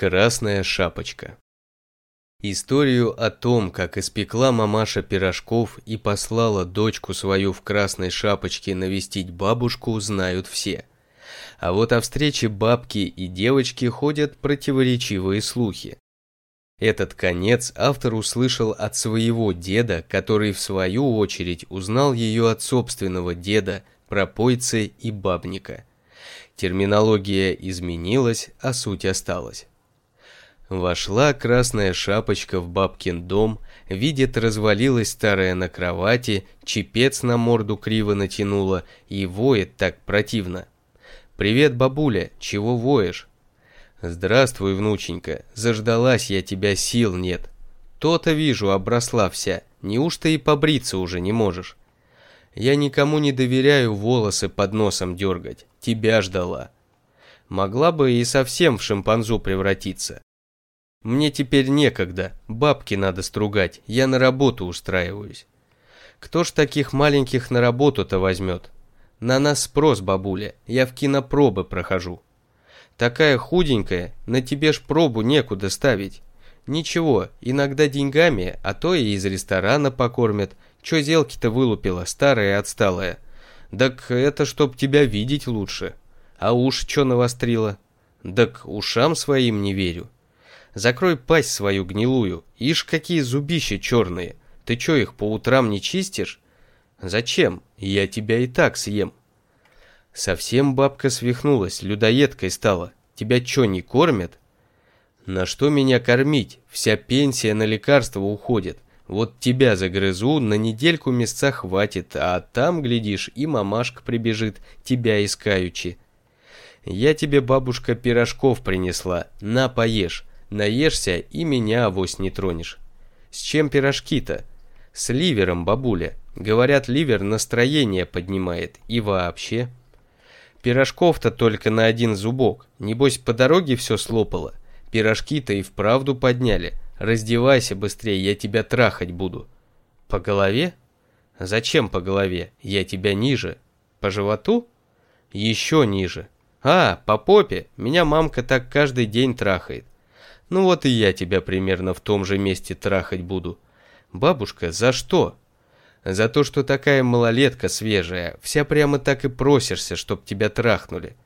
Красная шапочка. Историю о том, как испекла мамаша пирожков и послала дочку свою в красной шапочке навестить бабушку, знают все. А вот о встрече бабки и девочки ходят противоречивые слухи. Этот конец автор услышал от своего деда, который в свою очередь узнал ее от собственного деда, пропойцы и бабника. Терминология изменилась, а суть осталась. Вошла красная шапочка в бабкин дом, видит, развалилась старая на кровати, чепец на морду криво натянула и воет так противно. «Привет, бабуля, чего воешь?» «Здравствуй, внученька, заждалась я тебя, сил нет. То-то вижу, обросла вся, неужто и побриться уже не можешь?» «Я никому не доверяю волосы под носом дергать, тебя ждала». Могла бы и совсем в шимпанзу превратиться. Мне теперь некогда, бабки надо стругать, я на работу устраиваюсь. Кто ж таких маленьких на работу-то возьмет? На нас спрос, бабуля, я в кинопробы прохожу. Такая худенькая, на тебе ж пробу некуда ставить. Ничего, иногда деньгами, а то и из ресторана покормят. Чё зелки-то вылупила, старая и отсталая? Так это чтоб тебя видеть лучше. А уж чё навострила? Так ушам своим не верю. Закрой пасть свою гнилую. Ишь, какие зубища черные. Ты чё, их по утрам не чистишь? Зачем? Я тебя и так съем. Совсем бабка свихнулась, людоедкой стала. Тебя чё, не кормят? На что меня кормить? Вся пенсия на лекарства уходит. Вот тебя загрызу, на недельку места хватит, а там, глядишь, и мамашка прибежит, тебя искаючи. Я тебе, бабушка, пирожков принесла, на, поешь. Наешься и меня авось не тронешь. С чем пирожки-то? С ливером, бабуля. Говорят, ливер настроение поднимает. И вообще. Пирожков-то только на один зубок. Небось, по дороге все слопало. Пирожки-то и вправду подняли. Раздевайся быстрее, я тебя трахать буду. По голове? Зачем по голове? Я тебя ниже. По животу? Еще ниже. А, по попе. Меня мамка так каждый день трахает. Ну вот и я тебя примерно в том же месте трахать буду. Бабушка, за что? За то, что такая малолетка свежая, вся прямо так и просишься, чтоб тебя трахнули.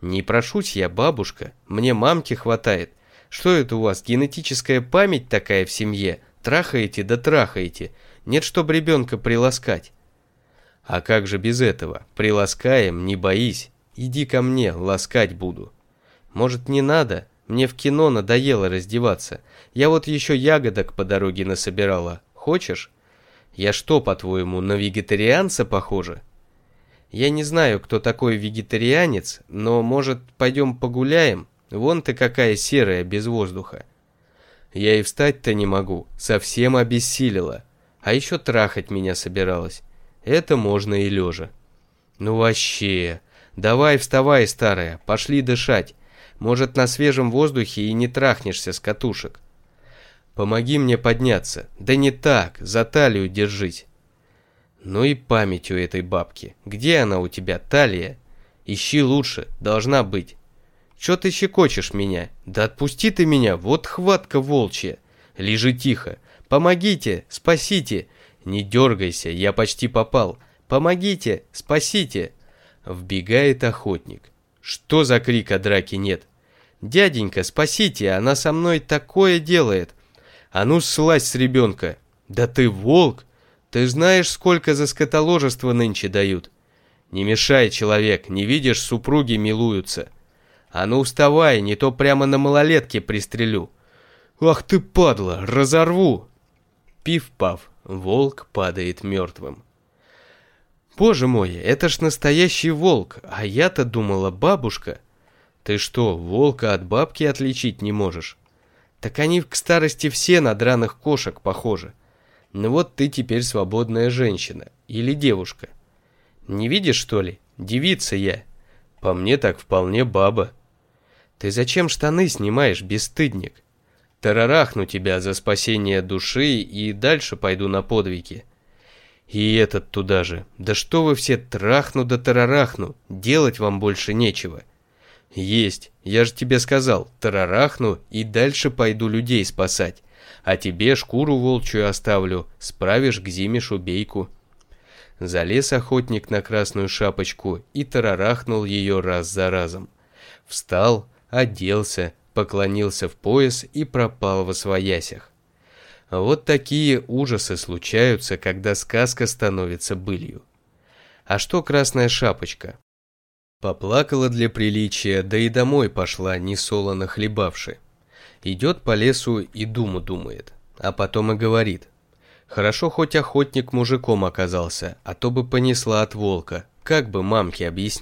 Не прошусь я, бабушка, мне мамки хватает. Что это у вас, генетическая память такая в семье? Трахаете да трахаете. Нет, чтоб ребенка приласкать. А как же без этого? Приласкаем, не боись. Иди ко мне, ласкать буду. Может, не надо? Мне в кино надоело раздеваться. Я вот еще ягодок по дороге насобирала. Хочешь? Я что, по-твоему, на вегетарианца похожа? Я не знаю, кто такой вегетарианец, но, может, пойдем погуляем? Вон ты какая серая, без воздуха. Я и встать-то не могу, совсем обессилила. А еще трахать меня собиралась. Это можно и лежа. Ну вообще, давай вставай, старая, пошли дышать. Может, на свежем воздухе и не трахнешься с катушек. Помоги мне подняться. Да не так, за талию держись. Ну и память у этой бабки. Где она у тебя, талия? Ищи лучше, должна быть. Чё ты щекочешь меня? Да отпусти ты меня, вот хватка волчья. Лежи тихо. Помогите, спасите. Не дергайся, я почти попал. Помогите, спасите. Вбегает охотник. Что за крик о драке нет? Дяденька, спасите, она со мной такое делает. А ну слазь с ребенка. Да ты волк. Ты знаешь, сколько за скотоложество нынче дают? Не мешай, человек, не видишь, супруги милуются. А ну вставай, не то прямо на малолетке пристрелю. Ах ты падла, разорву. Пив-пав, волк падает мертвым. Боже мой, это ж настоящий волк, а я-то думала бабушка. Ты что, волка от бабки отличить не можешь? Так они к старости все на драных кошек похожи. Ну вот ты теперь свободная женщина или девушка. Не видишь, что ли? Девица я. По мне так вполне баба. Ты зачем штаны снимаешь, бесстыдник? Тарарахну тебя за спасение души и дальше пойду на подвиги. И этот туда же. Да что вы все трахну да тарарахну, делать вам больше нечего. Есть, я же тебе сказал, тарарахну и дальше пойду людей спасать. А тебе шкуру волчью оставлю, справишь к зиме шубейку. Залез охотник на красную шапочку и тарарахнул ее раз за разом. Встал, оделся, поклонился в пояс и пропал во своясях. Вот такие ужасы случаются, когда сказка становится былью. А что красная шапочка? Поплакала для приличия, да и домой пошла, не солоно хлебавши. Идет по лесу и думу думает, а потом и говорит. Хорошо хоть охотник мужиком оказался, а то бы понесла от волка, как бы мамке объяснить.